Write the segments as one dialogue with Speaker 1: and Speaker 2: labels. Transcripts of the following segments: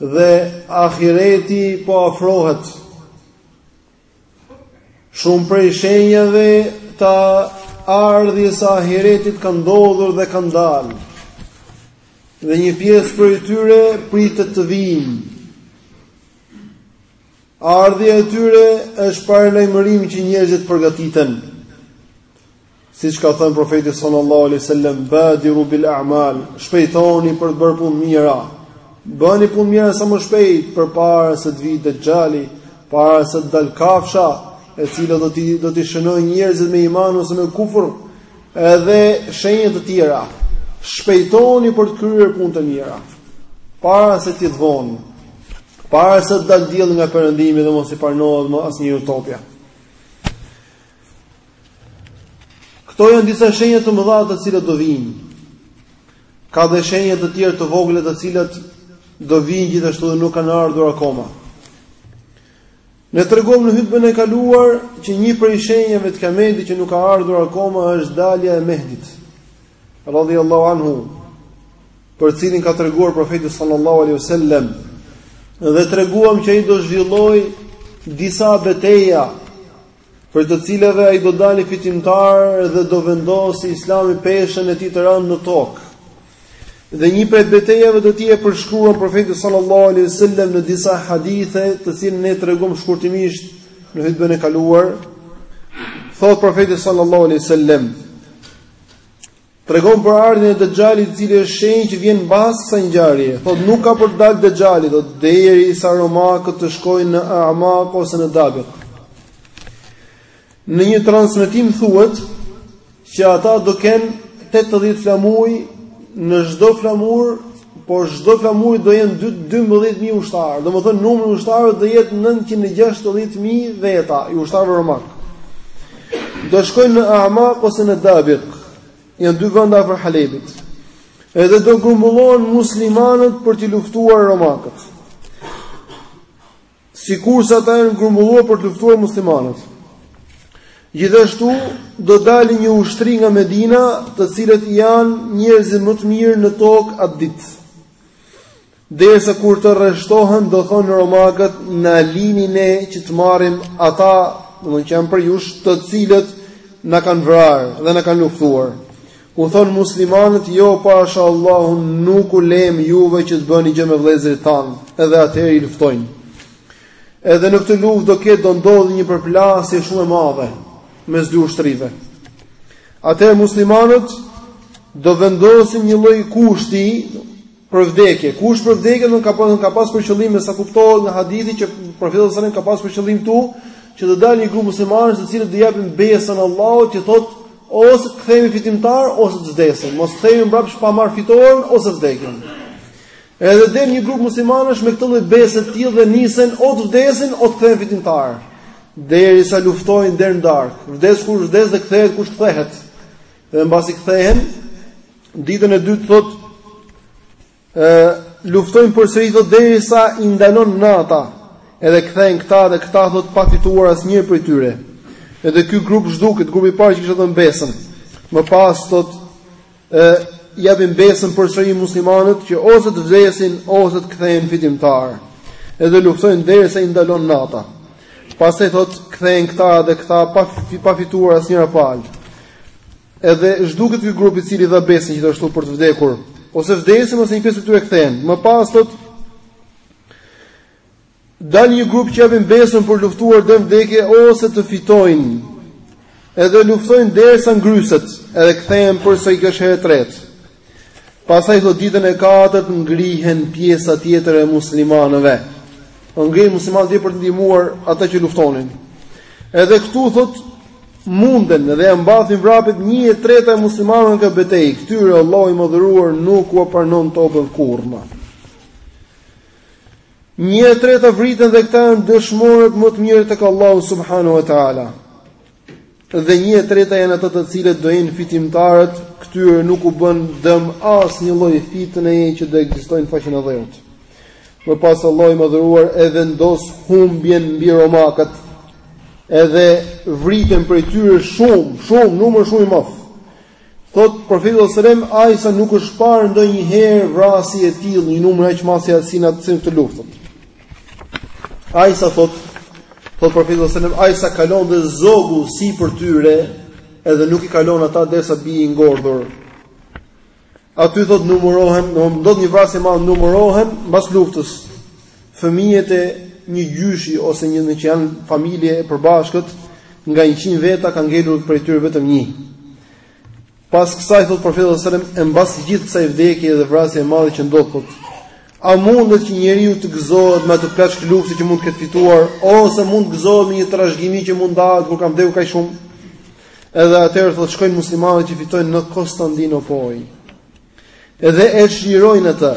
Speaker 1: dhe ahireti po afrohet. Shumë prej shenjave të ardhjes së ahiretit kanë ndodhur dhe kanë dalë. Dhe një pjesë prej tyre pritet të vijnë. Ardhja e tyre është paralajmërim që njerëzit përgatiten. Siç ka thënë profeti sallallahu alaihi wasallam, "Badiru bil a'mal", shpejtoni për të bërë punë të mira. Bëni punë të mira sa më shpejt përpara se të vijë Dexhali, para se të dalë kafsha, e cila do të do të shënojë njerëzit me iman ose me kufër, edhe shenja të tjera. Shpejtoni për të kryer punë të mira para se të jetë vonë. Para se të dalë dielli nga perëndimi dhe mos i pranohet më asnjeriut tobja. Këto janë disa shenja të mëdha të cilat do vijnë. Ka dhe shenja të tjera të vogla të cilat do vijnë gjithashtu dhe nuk kanë ardhur akoma. Ne treguam në hutbën e kaluar që një prej shenjave të Kiametit që nuk ka ardhur akoma është dalja e Mehdit. Radhiyallahu anhu, për cilin ka treguar profeti sallallahu alaihi wasallam dhe treguam që ai do zhvillojë disa beteja prej të cilave ai do dalë fitimtar dhe do vendosë Islami peshën e tij të rëndë në tokë. Dhe një prej betejave të tij e përshkruan profeti sallallahu alaihi wasallam në disa hadithe, të cilën ne treguam shkurtimisht në hutbën e kaluar. Thotë profeti sallallahu alaihi wasallam: Tregon për ardhjen e Dexhalit, i cili është shenjë që vjen mbas kësaj ngjarje. Thotë nuk ka për të dalë Dexhali, derisa romakët të shkojnë në Amak ose në Dabik. Në një transmetim thuhet që ata do kenë 80 flamuj në çdo flamur, për çdo flamur do jenë 12000 ushtarë. Domethënë numri i ushtarëve do jetë 960000 veta, i ushtarëve romakë. Do shkojnë në Amak ose në Dabik. Janë dy vende afër Halebit. Edhe do grumbullohen muslimanët për t'i luftuar romakët. Sikurse ata janë grumbulluar për t'i luftuar muslimanët. Gjithashtu do dalë një ushtri nga Medina, të cilët janë njerëzit më të mirë në tokë atë ditë. Derisa kur të rreshtohen do thonë romakët na lini ne që të marrim ata, domethënë që janë prej jush, të cilët na kanë vrarë dhe na kanë luftuar. U thonë muslimanët, jo pasha Allahun nuk u lëmë juve që të bëni gjë me vëllezërit tanë, edhe atëherë i luftojnë. Edhe në këtë luftë do ketë do ndodhë një përplasje shumë e madhe mes dy ushtrive. Atëherë muslimanët do vendosin një lloj kushti, Për vdekje, kusht për vdekje nuk ka pas ka pas për qëllim me sa kuptohet nga hadithi që profeti sallallahu alajhi wasallam ka pas për qëllim këtu që të dalë një grup muslimanësh të cilët do t'i japin besën Allahut që thotë ose të kthehemi fitimtar ose të vdesim, mos kthehemi mbrapsht pa marr fitoren ose vdekjen. Edhe del një grup muslimanësh me këtë lloj bese të tillë dhe nisen o të vdesin o të kthehen fitimtar. Derisa luftojnë deri në darkë, vdes kush vdes dhe kthehet kush kthehet. Dhe mbasi kthehen, Ditën e dytë thot ë luftojnë përsëri thot derisa i ndalon nata. Edhe kthehen këta dhe këta thot pa fituar asnjë prej tyre. Edhe ky grup zhduket, grupi i parë që kishte dhënë besën. Më pas thot ë japin besën përsëri muslimanët që ose të vdesin ose të kthehen fitimtar. Edhe luftojnë derisa i ndalon nata. Pastaj thot kthehen këta dhe këta pa pa fituar asnjëra palë. Edhe zhduket ky grup i cili dha besën gjithashtu për të vdekur, ose vdesin ose një pjesë e tyre kthehen. Më pas thot del një grup që japin besën për luftuar deri në vdekje ose të fitojnë. Edhe luftojnë derisa ngryset, edhe kthehen përsëri, kjo është hera e tretë. Pastaj thotë ditën e katërt ngrihen pjesa tjetër e muslimanëve. Po ngrihen muslimanët për të ndihmuar ata që luftonin. Edhe këtu thotë munden dhe ia mbathin vrapit një e treta e muslimanëve në këtë betejë. Këtyre Allahu i madhëruar nuk ua pranon tobën kurrë më. Një e treta vriten dhe këta janë dëshmorët më të mirë tek Allahu subhanahu wa taala. Dhe një e treta janë ata të cilët do jenë fitimtarët, këtyre nuk u bën dëm asnjë lloj fitneje që do ekzistojë në faqen e dheut. Më pas Allahu i madhëruar e vendos humbjen mbi romakët. Edhe vriten prej tyre shumë, shumë numër shumë i madh. Thotë Profeti sallallahu alajhi wasallam, aq sa nuk është parë ndonjëherë vrasje e tillë një numër aq masiv si në atë luftë. Aq sa thotë Thotë Profeti sallallahu alajhi wasallam, aq sa kalon dhe zogu sipër tyre, edhe nuk i kalon ata derisa bie i ngordhur. Aty thotë numërohen, do të ndodh një vrasje e madhe numërohen mbas luftës. Fëmijët e një gjyshi ose që janë familje e përbashkët, nga 100 veta ka ngelur prej tyre vetëm një. Pas kësaj thot profeti sallallahu alajhi wasallam, e mbas gjithë kësaj vdekje dhe vrasje e madhe që ndodh thot, a mundet që njeriu të gëzohet me atë plaçkë lufte që mund të ketë fituar ose mund të gëzohet me një trashëgimi që mund të ndahet kur kanë vdekur kaq shumë? Edhe atëherë thot shkojnë muslimanët që fitojnë në Kostandinopojë. Edhe e çlirojnë atë.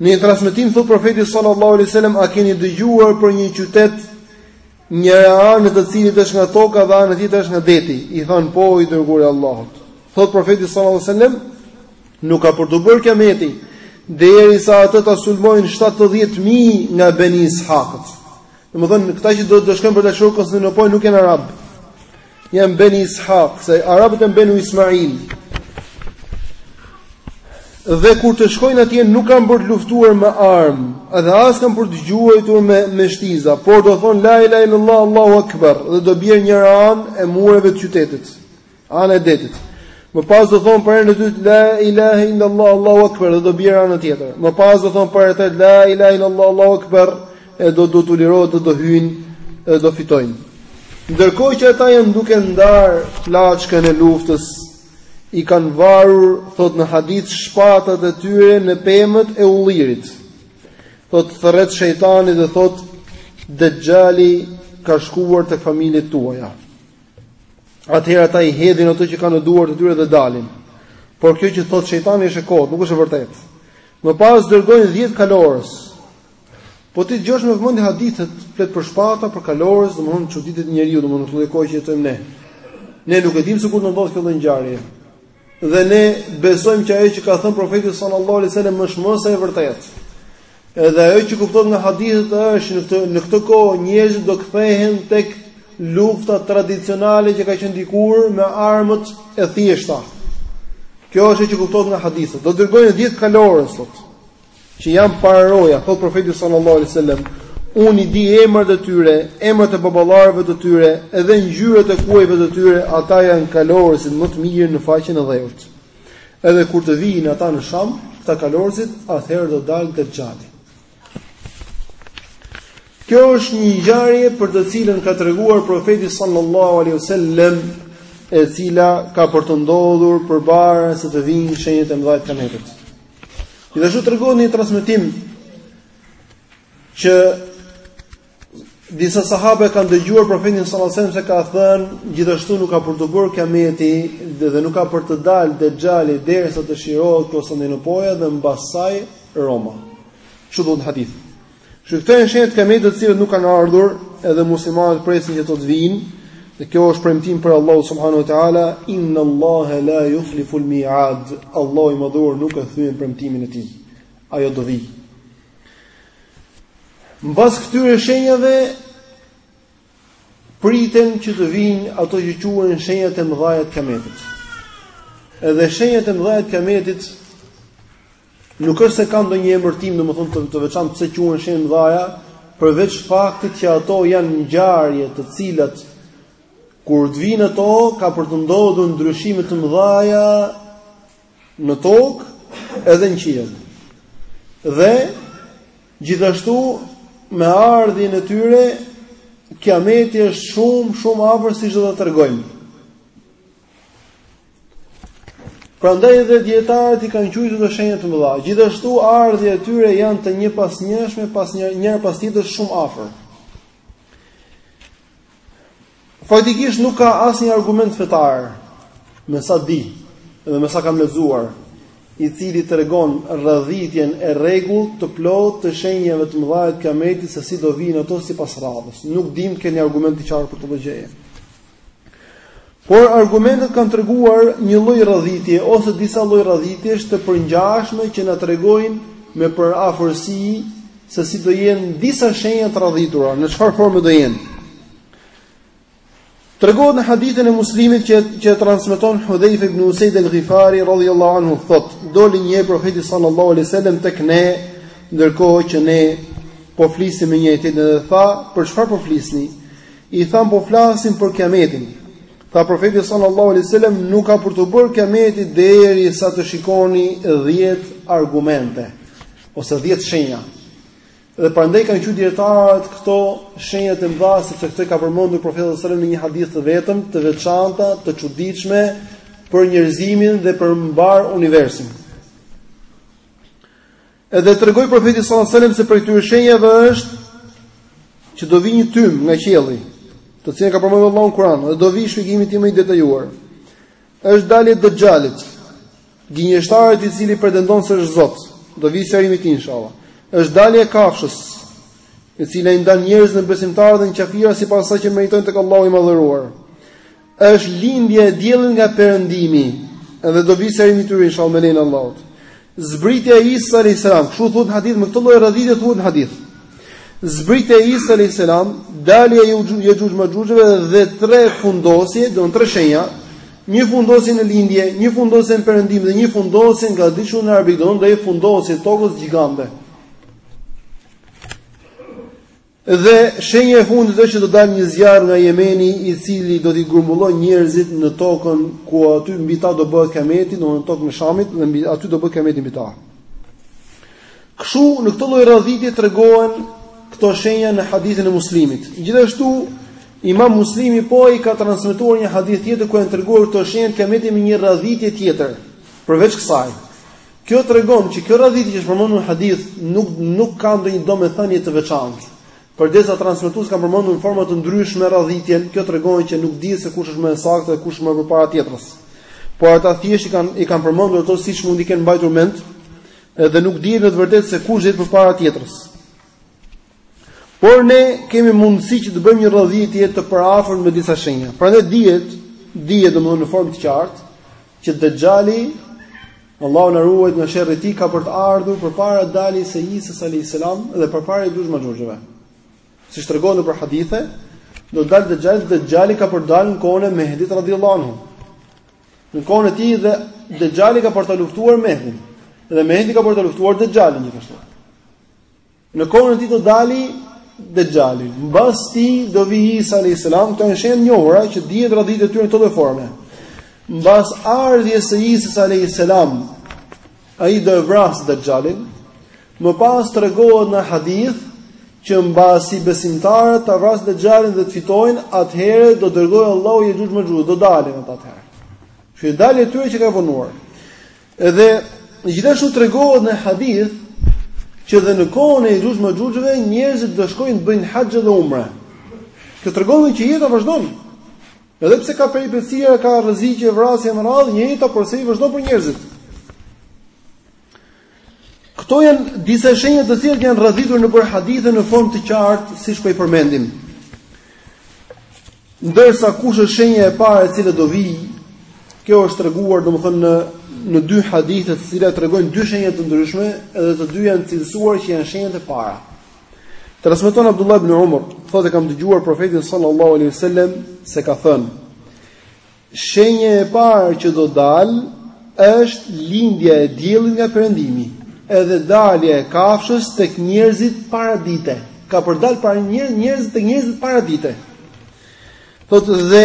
Speaker 1: Në një transmetim thot profeti sallallahu alaihi wasallam a keni dëgjuar për një qytet njëra anë e të cilit është nga toka dhe ana tjetër është nga deti? I than po i dërguari i Allahut. Thot profeti sallallahu alaihi wasallam nuk ka për t'u bërë kiameti derisa atë ta sulmojnë 70000 nga Beni Ishakët. Domethënë, këta që do të shkojnë për ta çliruar Konstantinopojën nuk janë arabë. Janë Beni Ishak, se arabët janë Benu Ismail. Dhe kur të shkojnë atje nuk kanë për të luftuar me armë, edhe as kanë për të gjuajtur me me shtiza, por do thonë la ilaha illallah Allahu akbar dhe do bjerë njëra anë e mureve të qytetit. Ana e detit. Më pas do thon për herën e dytë la ilaha illa allah allahu akbar dhe do bjerë ana tjetër. Më pas do thon për herën e tretë la ilaha illa allah allahu akbar e do do t'u lirohet dhe do hyjn dhe do fitojnë. Ndërkohë që ata janë duke ndar plaçkën e luftës, i kanë varur, thot në hadith, shpatat e tyre në pemët e ullirit. Thot thërret shejtani dhe thot Dexhali ka shkuar tek familjet tuaja. Atëherë ata i hedhin ato që kanë në duar të tyre dhe dalin. Por kjo që thot shejtani është e kotë, nuk është e vërtetë. Më pas dërgojnë 10 kalorës. Po t'i dëgjosh me vëmendje hadithet, flet për shpata, për kalorës, domthonë çuditet njeriu, domthonë në këtë kohë që jetojmë ne. Ne nuk e dimë se kur do ndodhë kjo lloj ngjarje. Dhe ne besojmë që ajo që ka thënë profeti sallallahu alaihi wasallam është më se e vërtetë. Edhe ajo që kuptohet nga hadithet është në këtë në këtë kohë njerëzit do kthehen tek lufta tradicionale që ka qenë dikur me armët e thjeshta. Kjo është ajo që kuptohet nga hadithet. Do dërgojnë 10 kalorës thot. që janë pararoja, thotë profeti sallallahu alaihi wasallam, unë i di emrat e tyre, emrat e baballarëve të tyre, edhe ngjyrat e kuajve të tyre, ata janë kalorësit më të mirë në faqen e dheut. Edhe kur të vijnë ata në Sham, këta kalorësit, atëherë do dalë Dexhali. Kjo është një ngjarje për të cilën ka treguar profeti sallallahu alaihi wasallam e cila ka për të ndodhur përpara se të vijnë shenjat e mëdha të Kiametit. Gjithashtu tregohet në një transmetim që disa sahabë e kanë dëgjuar profetin sallallahu alajhi wasallam se ka thënë gjithashtu nuk ka për t'u bërë kiameti dhe, dhe nuk ka për të dalë dexhali derisa të çlirohet Konstantinopoja dhe mbas saj Roma. Kështu thotë në hadith. Kështu që këto janë shenjat e Kiametit të cilat nuk kanë ardhur, edhe muslimanët presin që ato të vijnë, dhe kjo është premtim prej Allahut subhanahu wa taala, inna Allaha la yukhlifu al-mi'ad. Allahu i madhuar nuk e thyen premtimin e tij. Ajo do vijë. Mbas këtyre shenjave Priten që të vijnë ato që quhen shenjat e mëdha të Kiametit. Edhe shenjat e mëdha të Kiametit nuk është se kanë ndonjë emërtim, domethënë të, të veçantë pse quhen shenja të mëdha, përveç faktit që ato janë ngjarje të cilat kur të vijnë ato ka për të ndodhur ndryshime të mëdha në tokë edhe në qiell. Dhe Gjithashtu, me ardhjen e tyre, kiameti është shumë, shumë afër siç do ta tregojmë. Prandaj edhe dijetarët i kanë qujtur shenja të mëdha. Gjithashtu ardhja e tyre janë të njëpasnjëshme, pas një, njëra pas tjetrës shumë afër. Faktikisht nuk ka asnjë argument fetar, me sa di dhe me sa kam lexuar, i cili tregon radhitjen e rregullt të plotë të shenjave të mëdha të kiametit se si do vijnë ato sipas radhës. Nuk di me qenë argument të qartë për këtë gjë. Por argumentet kanë treguar një lloj radhitje ose disa lloj radhitjesh të përngjashme që na tregojnë me përafërsi se si do jenë disa shenja të radhitura, në çfarë forme do jenë. Tregohet në hadithin e Muslimit që e transmeton Hudhayfa ibn Usayd al-Ghifari radhiyallahu anhu thotë, doli një herë profeti sallallahu alaihi wasallam tek ne, ndërkohë që ne po flisim me njëri-tjetrin dhe tha, për çfarë po flisni? I thamë po flasim për kiametin. Tha profeti sallallahu alaihi wasallam nuk ka për t'u bërë kiameti derisa të shikoni 10 argumente ose 10 shenja. Dhe prandaj kanë qujt dijetarët këto shenjat e mëdha sepse këto ka përmendur profeti sallallahu alajhi wasallam në një hadith të vetëm, të veçanta, të çuditshme për njerëzimin dhe për mbarë universin. Edhe tregoi profeti sallallahu alajhi wasallam se prej këtyre shenjave është që do vijë një tym nga qielli, të cilin ka përmendur Allahu në Kur'an, dhe do vijë shpjegimi i tij më i detajuar. Është dalja e Dexhalit. Gënjeshtarit i cili pretendon se është Zot. Do vijë sqarimi i tij inshallah. Është dalja e kafshës, e cila i ndan njerëzit në besimtarë dhe në kafira sipas asaj që meritojnë tek Allahu i madhëruar. Është lindja e diellit nga perëndimi, edhe do vijë sqarimi i tyre inshallah me lejen e Allahut. Zbritja e Isa alayhis salam, kështu thuhet në hadith, me këtë lloj radhitje thuhet në hadith. Zbritja e Isa alayhis salam, dalja e Jexhuxh Maxhuxhëve dhe tre fundosje, domethënë tre shenja, një fundosje në lindje, një fundosje në perëndim dhe një fundosje në Gadishullin Arabik, domethënë fundosje të tokës gjigante. Dhe shenja e fundit është që do dalë një zjarr nga Jemeni, i cili do t'i grumbullojë njerëzit në tokën ku aty mbi ta do bëhet kameti, do në tokën e Shamit dhe aty do bëhet kameti mbi ta. Kështu në këtë lloj radhitje tregohen këto shenja në hadithin e Muslimit. Gjithashtu Imam Muslimi po e ka transmetuar një hadith tjetër ku janë treguar këto shenja të kametit me një radhitje tjetër. Përveç kësaj, Kjo tregon që kjo radhitje që është përmendur në hadith nuk nuk ka ndonjë domethënie të veçantë. Përderisa transmetuesit kanë përmendur në forma të ndryshme radhitjen, kjo tregon që nuk dihet se kush është më e saktë dhe kush më përpara tjetrës. Por ata thjesht i kanë i kanë përmendur ato siç mund t'i kenë mbajtur mend, edhe nuk dihet në të vërtetë se kush është përpara tjetrës. Por ne kemi mundësi që të bëjmë një radhitje të përafërt me disa shenja. Prandaj dihet, dihet domthonë në formë të qartë që Dexhali Allahu na ruajt nga sherri i tij ka për të ardhur përpara daljes së Isës alejhi selam dhe përpara Jexhuxh Maxhuxhëve. Siç tregohet nëpër hadithe, do të dalë Dexhali, Dexhali ka për të dalë në kohën e Mehdit radhiyallahu anhu. Në kohën e tij dhe Dexhali ka për ta luftuar Mehdin dhe Mehdi ka për ta luftuar Dexhalin gjithashtu. Në kohën e tij do dali Dexhali. Mbas tij do vi Isa alejhi selam, këto janë shenja të njohura që dihet radhitja e tyre në këtë lloj forme. Mbas ardhjes së Isas alejhi selam, ai do e vrasë Dexhalin. Më pas tregohet në hadith që mbasi besimtarët ta vrasin Dexhalin dhe të fitojnë, atëherë do dërgojë Allahu Jexhuxh Maxhuxhët, do dalin ata atëherë. Që dalja e tyre që ka vonuar. Edhe gjithashtu tregohet në hadith që edhe në kohën e Xhuxh Maxhuxhëve njerëzit do shkojnë të bëjnë haxh dhe umre. Kjo tregon që jeta vazhdon. Edhe pse ka peripecira, ka rreziqe, vrasje në radhë, një jetë porsi vazhdon për njerëzit. Këto janë disa shenja të cilat janë rradhitur nëpër hadithe në formë të qartë, siç po i përmendim. Ndërsa kush është shenja e parë e cila do vijë? Kjo është treguar domethënë në në dy hadithe të cilat tregojnë dy shenja të ndryshme, edhe të dy janë cilësuar që janë shenjat e para. Transmeton Abdullah ibn Umar, thotë kam dëgjuar profetin sallallahu alaihi wasallam se ka thënë: Shenja e parë që do dalë është lindja e diellit nga perëndimi, edhe dalja e kafshës tek njerëzit paradite. Ka për dalë para njerëz, njerëzit tek njerëzit paradite. Thotë dhe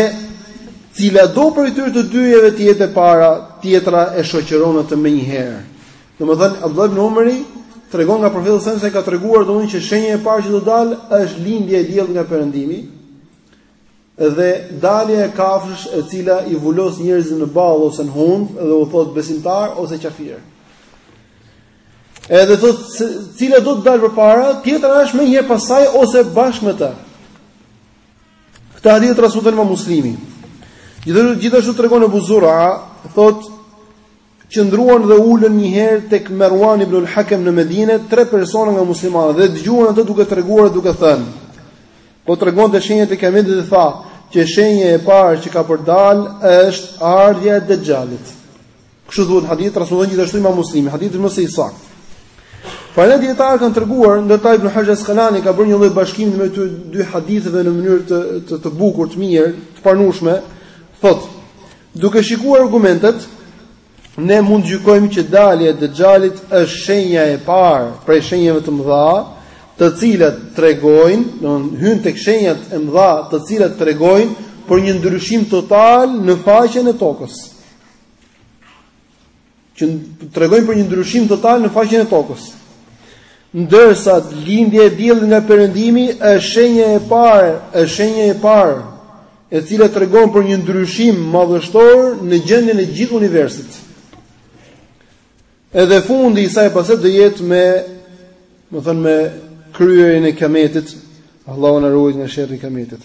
Speaker 1: cilado prej këtyre të dyjeve të jetë e para, tjetra e shoqëron atë menjëherë. Domethënë Abdullah ibn Umari tregon nga profeti sallallahu alajhi wasallam se ka treguar domethënë që shenja e parë që do dalë është lindja e diellit nga perëndimi, Dhe dalja e kafshës e cila i vulos njerëzit në ballë ose në hund dhe u thot besimtar ose qafir. Edhe thot se cila do të dalë përpara, tjetra është menjëherë pastaj ose bashkë me të. Këtë hadith transmeton Imam Muslimi. Gjithashtu tregon Abu Zura, thot Qëndruan dhe ulen një herë tek Merwan ibn al-Hakem në Medinë tre persona nga muslimanët dhe dëgjuan atë duke treguar duke thënë: Po tregonte shenjat e Kiametit dhe tha që shenja e parë që ka për të dalë është ardhja e Dexhalit. Kështu këtë hadith transmeton gjithashtu Imam Muslimi, hadithi është më se i saktë. Por dijetarët kanë treguar ndër ta Ibn Haxher Askalani ka bërë një lloj bashkimi midis dy haditheve në mënyrë të të, të bukur, të mirë, të pranueshme, thotë Duke shikuar argumentet, ne mund të gjykojmë që dalja e Dexhalit është shenja e parë prej shenjave të mëdha, të cilat tregojnë, domethënë hyjnë tek shenjat e mëdha, të cilat tregojnë për një ndryshim total në faqen e tokës. që tregojnë për një ndryshim total në faqen e tokës. Ndërsa lindja e diellit nga perëndimi është shenja e parë, është shenja e parë e cila tregon për një ndryshim madhështor në gjendjen e gjithë universit. Edhe fundi i saj pastaj do jetë domethënë me kryerjen e kametit, Allahu na ruajtë nga sherri i kametit.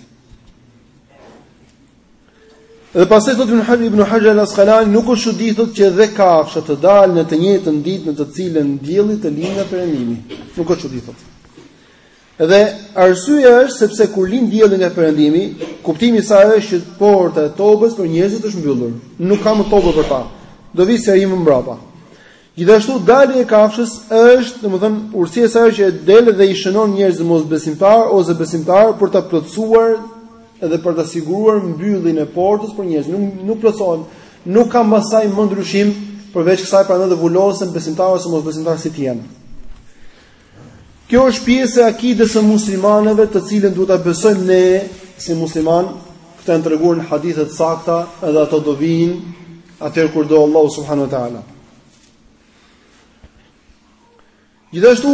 Speaker 1: Dhe pastaj thotë Ibn Haxher Ibn Haxher al-Askalani nuk është çudi thotë që dhe kafsha të dalë në të njëjtën ditë në të cilën dielli të lindë nga perëndimi. Nuk është çudi thotë. Dhe arsyeja është sepse kur lind dielli nga perëndimi, kuptimi i saj është që porta e tobës për njerëzit është mbyllur. Nuk ka më tobë për ta. Do vijë sërish më mbrapa. Gjithashtu dalja e kafshës është, domethënë, urtësia e saj që del dhe i shënon njerëzit mosbesimtar ose besimtar për ta plotësuar edhe për ta siguruar mbylljen e portës për njerëzit. Nuk nuk plotësohen, nuk ka mbas saj më ndryshim përveç kësaj prandaj dhe vulosen besimtarë ose mosbesimtarë si të jenë. Kjo është pjesë e akides së muslimanëve, të cilën duhet ta besojmë ne si musliman, këto janë treguar në hadithe të sakta, edhe ato do vijnë atëherë kur do Allahu subhanahu wa taala. Gjithashtu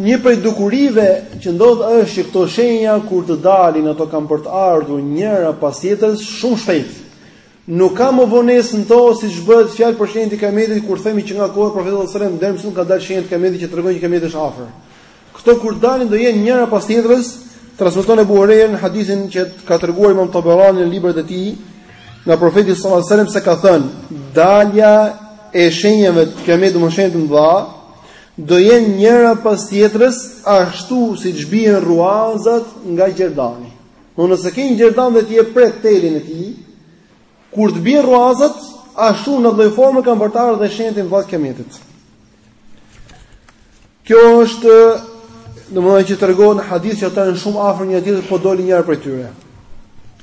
Speaker 1: një prej dukurive që ndodh është që këto shenja kur të dalin ato kanë për të ardhur njëra pas tjetrës shumë shpejt. Nuk ka më vonesë në to siç bëhet fjalë për shenjat e kiametit kur themi që nga koha e profetit sallallahu alajhi wasallam deri më sot kanë dalë shenjat e kiametit që tregojnë që kiameti është afër. Këto kur dalin do jenë njëra pas tjetrës, transmeton Ebu Hurejra në hadithin që ka treguar Imam Tabarani në librat e tij nga profeti sallallahu alajhi wasallam se ka thënë dalja e shenjave të kiametit domethënë shenjat e mëdha do jenë njëra pas tjetrës ashtu siç bien rruazat nga gjerdani. Po nëse ke një gjerdan dhe ti e pret telin e tij, kur të bien rruazat, ashtu në lloj forme kanë për të ardhur dhe shenjat e mëdha të kiametit. Kjo është domethënë që tregon hadithi që ata janë shumë afër njëra-tjetrës, po doli njëra prej tyre.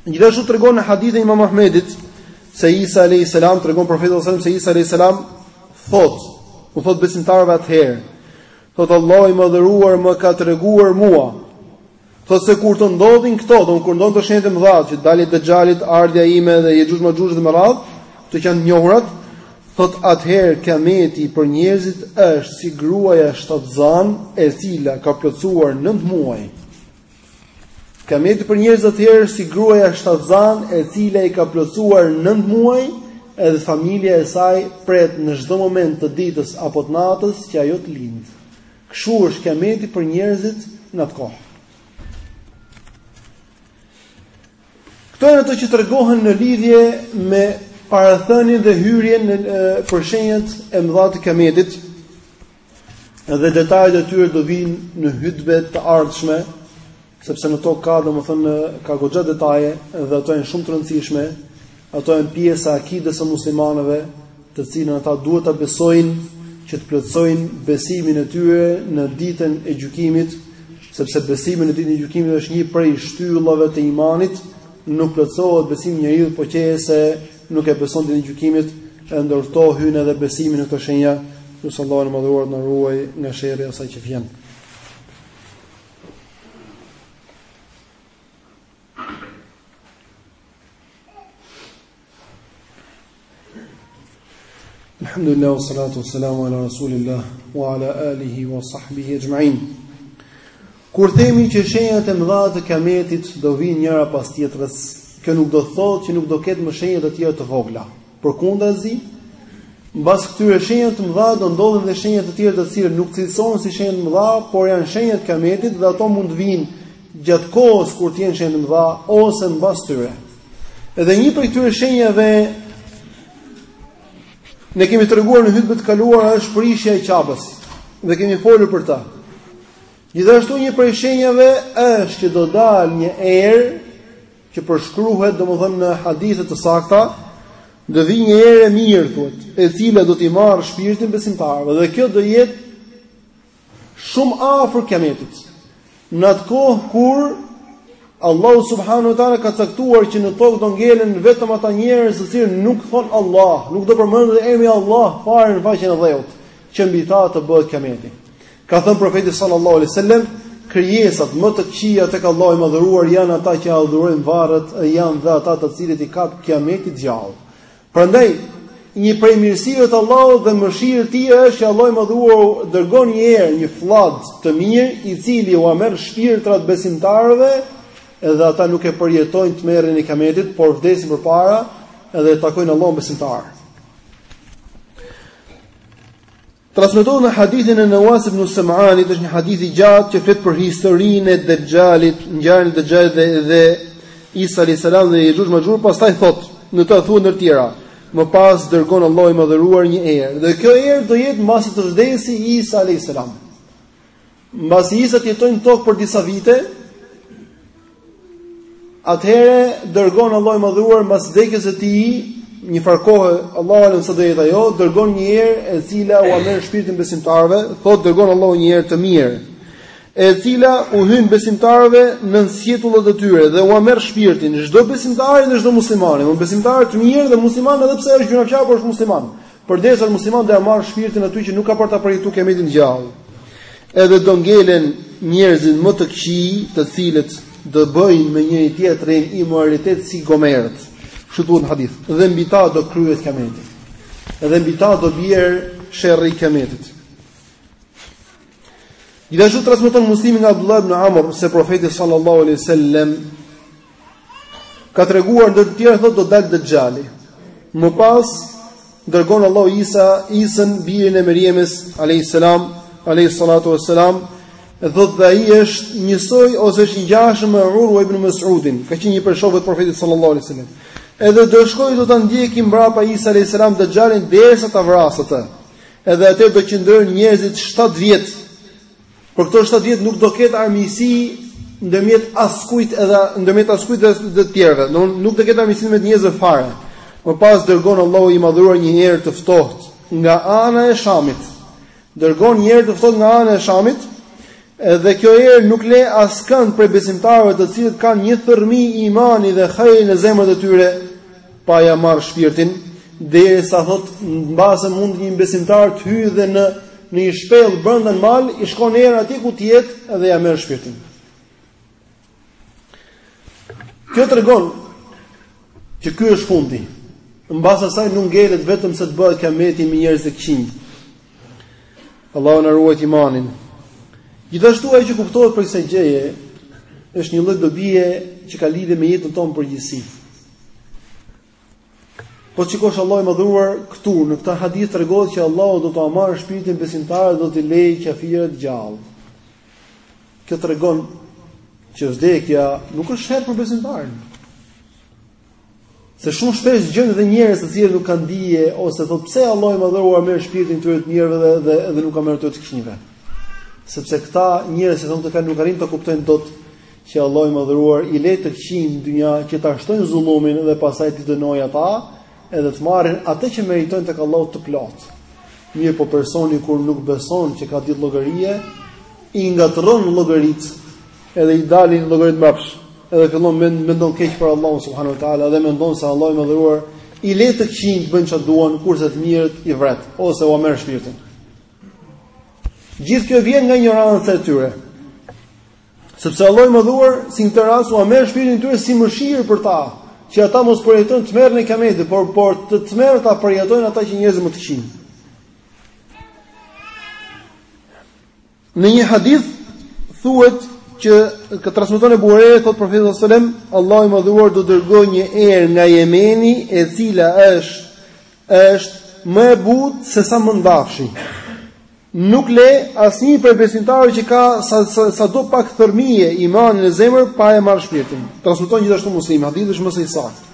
Speaker 1: Gjithashtu tregon në hadithin e Imam Ahmedit se Isa alayhis salam tregon profeti sallallahu alajhi wasallam se Isa alayhis salam thot, u thot besimtarëve atëherë, thot Allahu i madhëruar më ka treguar mua Thotë se kur të ndodhin këto, domethënë kur të ndodhin shenjat e mëdha, që dalja e Dexhalit, ardhja ime dhe Jexhuxh Mexhuxhët dhe me radhë, këto që janë të njohurat, thotë atëherë kiameti për njerëzit është si gruaja shtatzan e cila ka plotësuar 9 muaj. Kiameti për njerëzit atëherë është si gruaja shtatzan e cila i ka plotësuar 9 muaj edhe familja e saj pret në çdo moment të ditës apo të natës që ajo të lindë. Kshu është kiameti për njerëzit në atë kohë. Këto janë ato që tregohen në lidhje me parathënien dhe hyrjen për shenjat e mëdha të kiametit. Dhe detajet e tyre do vijnë në hytbe të ardhshme, sepse në to ka domethënë ka goxha detaje dhe ato janë shumë të rëndësishme, ato janë pjesa e akidës së muslimanëve, të cilën ata duhet ta besojnë që të plotësojnë besimin e tyre në ditën e gjykimit, sepse besimi në ditën e gjykimit është një prej shtyllave të imanit, nuk plotësohet besimi i njeriut po qe se nuk e beson ditën e gjykimit, e ndër to hyn edhe besimi në këto shenja, lus Allahun e madhëruar të na ruajë nga sherri asaj që vjen. Alhamdulillah, salatu, salamu ala rasulillah, wa ala alihi, wa sahbihi exhmain. Kur themi që shenjat e mëdha të kiametit do vijnë njëra pas tjetrës, kjo nuk do thotë që nuk do ketë më shenja të tjera të vogla. Përkundrazi, mbas këtyre shenjave të mëdha do ndodhin dhe shenja të tjera të cilat nuk cilësohen si shenja të mëdha, por janë shenja të kiametit dhe ato mund të vijnë gjatë kohës kur të jenë shenja të mëdha ose mbas tyre. Edhe një prej këtyre shenjave ne kemi treguar në hytben e kaluar është prishja e Qabes dhe kemi folur për ta. Gjithashtu një prej shenjave është që do dalë një erë që përshkruhet domethënë në hadithe të sakta, do vi një erë e mirë thuhet, e cila do t'i marrë shpirtin besimtarëve dhe kjo do jetë shumë afër kiametit. Në atë kohë kur Allahu subhanahu wa taala ka caktuar që në tokë do ngelen vetëm ata njerëz të cilët nuk thon Allah, nuk do përmendet emri Allah fare në faqen e dheut, që mbi ta të bëhet kiameti. Ka thënë profeti sallallahu alaihi wasallam, krijesat më të këqija tek Allahu i madhëruar janë ata që adhurojnë varret janë dhe ata të cilët i kap kiameti gjallë. Prandaj një prej mirësive të Allahut dhe mëshirë të tij është që Allahu i madhëruar dërgon një erë një fllad të mirë i cili ua merr shpirtrat besimtarëve edhe ata nuk e përjetojnë tmerrin e kiametit, por vdesin përpara edhe takojnë Allahun besimtar. Transmetohet në hadithin e Nawas ibn Sam'anit, është një hadith i gjatë që flet për historinë e Dexhalit, ngjarjen e Dexhalit dhe, dhe Isa alayhis salam dhe Jexhuxh Mexhuxh, pastaj thotë, në të thuhet ndër tjera, më pas dërgon Allahu i madhëruar një erë, dhe kjo erë do jetë mbasi të vdesi Isa alayhis salam. Mbasi Isa të jetojë në tokë për disa vite, atëherë dërgon Allahu i Madhëruar mbas vdekjes së tij njëfarë kohe Allahu alem sa do jetë ajo, dërgon një erë e cila ua merr shpirtin besimtarëve, thotë dërgon Allahu një erë të mirë, e cila u hyn besimtarëve nën sjetullat e tyre dhe ua merr shpirtin çdo besimtari dhe çdo muslimani, un besimtar të mirë dhe musliman edhe pse është gjynahqar por është musliman. Përderisa është musliman do ja marr shpirtin aty që nuk ka për ta përjetuar kiametin gjallë. Edhe do ngelen njerëzit më të këqij, të cilët do bëjnë me njëri tjetrin imoralitet si gomerët. Kështu thuhet në hadith. Dhe mbi ta do kryhet kiameti. Dhe mbi ta do bjerë sherri i kiametit. Gjithashtu transmeton Muslimi nga Abdullah ibn Amr se profeti sallallahu alaihi wasallam Ka treguar ndër të tjerë, thotë do dalë Dexhali. Më pas, dërgon Allahu Isa, Isën, birin e Merjemes, alayhis salam alayhis salatu wassalam thotë dhe ai është njësoj ose është i ngjashëm me Urwa ibn Mesudin, ka qenë një prej shokëve të profetit sallallahu alaihi wasallam. Edhe do shkojë do ta ndjekë mbrapa Isa alayhis salam Dexhalin derisa ta vrasë atë. Edhe atëherë do qëndrojnë njerëzit 7 vjet, Për këto 7 vjet nuk do ketë armiqësi ndërmjet askujt edhe ndërmjet askujt dhe të tjerëve. Do nuk do ketë armiqësi mes njerëzve fare. Më pas dërgon Allahu i madhëruar një erë të ftohtë nga ana e Shamit. Dërgon një erë të ftohtë nga ana e Shamit, Edhe kjo erë nuk le askënd prej besimtarëve të cilët kanë një thërrmijë imani dhe hajri në zemrat e tyre pa ia marrë shpirtin, derisa thotë mbase mund një besimtar të hyjë dhe në në një shpellë brenda në mal, i shkon era aty ku të jetë dhe ja merr shpirtin. Kjo tregon që ky është fundi. Mbas asaj nuk ngelet vetëm se të bëhet kiameti me njerëz të këqinj. Allahu na ruajtë imanin. Gjithashtu ajo që kuptohet prej kësaj gjëje është një lloj dobie që ka lidhje me jetën tonë në përgjithësi. Po shikosh Allahu i madhëruar këtu në këtë hadith tregon që Allahu do të marrë shpirtin besimtarëve dhe do t'i lejë kafirët gjallë. Kjo tregon që vdekja nuk është sherr për besimtarin. Se shumë shpesh gjen dhe njerëz të cilët nuk kanë dije ose thotë pse Allahu i madhëruar merr shpirtin këtyre të mirëve dhe dhe, dhe nuk ua merr të këqijve. Sepse këta njerëz që thonë këtë, nuk arrijnë të kuptojnë dot që Allahu i madhëruar i le të këqijtë në dynja që ta shtojnë zullumin dhe pastaj t'i dënojë ata edhe të marrin atë që meritojnë tek Allahu të plotë. Mirëpo personi kur nuk beson që ka ditë llogarie, i ngatërron llogaritë edhe i dalin llogaritë mbrapsht, edhe fillon me mendon keq për Allahun subhanu wa ta'ala dhe mendon se Allahu i madhëruar i le të këqijtë të bëjnë ça duan kurse të mirët i vret, ose ua merr shpirtin. Gjithë kjo vjen nga injoranca e tyre, Sepse Allahu i Madhëruar, si në këtë rast, ua merr shpirtin e tyre si mëshirë për ta, që ata mos përjetojnë tmerrin e Kiametit, por por atë tmerr ta përjetojnë ata që njerëzit më të këqinj. Në një hadith thuhet që ka transmetuar Ebu Hurejra thotë profeti sallallahu alajhi wasallam, Allahu i Madhëruar do dërgojë një erë nga Jemeni, e cila është është më e butë se sa mëndafshi. Nuk le asnjë prej besimtarëve që ka sa sa, sa do pak thërrmie iman në zemër pa ia marrë shpirtin. Transmeton gjithashtu Muslimi, hadithi është më se i saktë.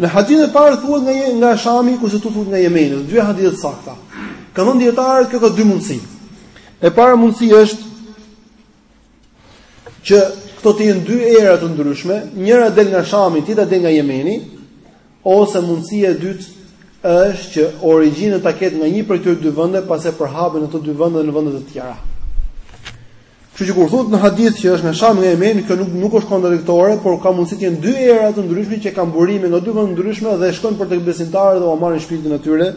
Speaker 1: Në hadithin e parë thuhet nga nga Shami kurse këtu thuhet nga Jemeni, dy hadithe të sakta. Kanë thënë dijetarët kjo ka dy mundësi. E para mundësi është që këto të jenë dy erëra të ndryshme, njëra del nga Shami, tjetra del nga Jemeni, ose mundësia e dytë është që origjinën ta ketë nga një prej këtyre dy vendeve, pastaj përhapet në ato dy vende dhe në vende të tjera. Kështu që kur thotë në hadith që është nga Shami nga Jemeni, kjo nuk nuk është kontradiktore, por ka mundësi të jenë dy erëra të ndryshme që kanë burime nga dy vende të ndryshme dhe shkojnë për tek besimtarët dhe ua marrin shpirtin e tyre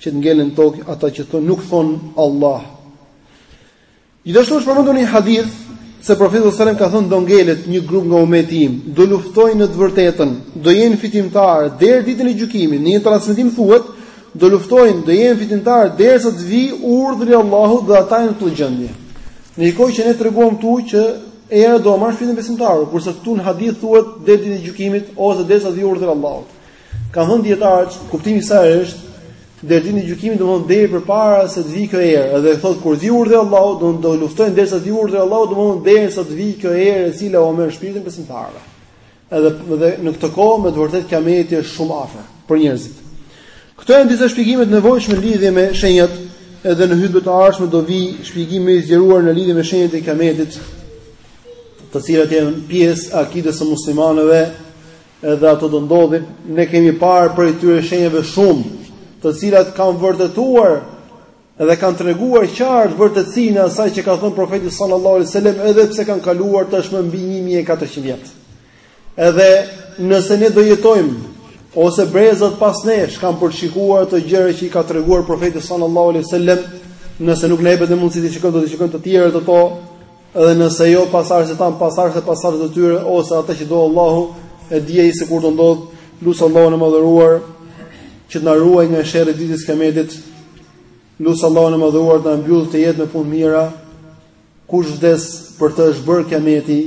Speaker 1: që të ngelen në tokë ata që thonë nuk thonë Allah, Gjithashtu është përmendur në një hadith se profeti sallallahu alajhi wasallam ka thënë do ngelet një grup nga ummeti im, do luftojnë në të vërtetën, do jenë fitimtarë deri ditën e gjykimit. Në një transmetim thuhet do luftojnë, do jenë fitimtarë derisa të vijë urdhri i Allahut dhe ata janë në këtë gjendje. Ndërkohë që ne treguam këtu që era do ua marrë shpirtin besimtarëve, kurse këtu në hadith thuhet deri ditën e gjykimit ose derisa të vijë urdhri i Allahut. Kanë thënë dijetarët, kuptimi i saj është deri ditën e gjykimit, domthonë deri përpara se të vijë kjo erë, dhe thotë kur vjen urdhri i Allahut, do të luftojnë derisa të vijë urdhri i Allahut, domthonë derisa të vijë kjo erë e cila ua merr shpirtin besimtarëve. Edhe dhe në këtë kohë me të vërtetë kiameti është shumë afër për njerëzit. Këto janë disa shpjegime të nevojshme në lidhje me shenjat, edhe në hutbën e ardhshme do vijë shpjegim më i zgjeruar në lidhje me shenjat e kiametit, të cilat janë pjesë e akides së muslimanëve Edhe ato do ndodhin. Ne kemi parë prej tyre shenjave shumë, të cilat kanë vërtetuar dhe kanë treguar qartë vërtetësinë e asaj që ka thënë profeti sallallahu alajhi wasallam edhe pse kanë kaluar tashmë mbi 1400 vjet. Edhe nëse ne do jetojmë ose brezat pas nesh kanë për t'i shikuar ato gjëra që i ka treguar profeti sallallahu alajhi wasallam, nëse nuk na jepet mundësi t'i shikojmë do t'i shikojnë të tjerët ato, Edhe nëse jo pasardhësit tanë, pasardhësit e pasardhësve të tyre ose ata që do Allahu, e di ai se kur do ndodhë, lus Allahun e madhëruar që të na ruajë nga sherri i ditës kiametit. Lus Allahun e madhëruar të na mbyllet jeta me punë të mira. Kush vdes për të është bërë kiameti,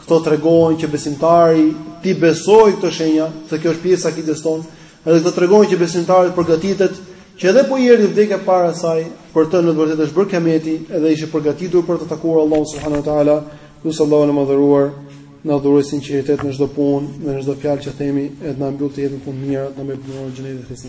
Speaker 1: këto tregohen që besimtari t'i besojë këto shenja, se kjo është pjesë e akides tonë, Edhe këto tregohen që besimtari të përgatitet që edhe po i erdhi vdekja para saj, për të në të vërtetë është bërë kiameti dhe ishte përgatitur për të takuar Allahun subhanahu ua teala, lus Allahun e madhëruar të na dhurojë sinqeritet në çdo punë, në çdo fjalë që themi, edhe na mbyllet jeta me punë të mira, na bëjë banorë në xhenetin e Tij.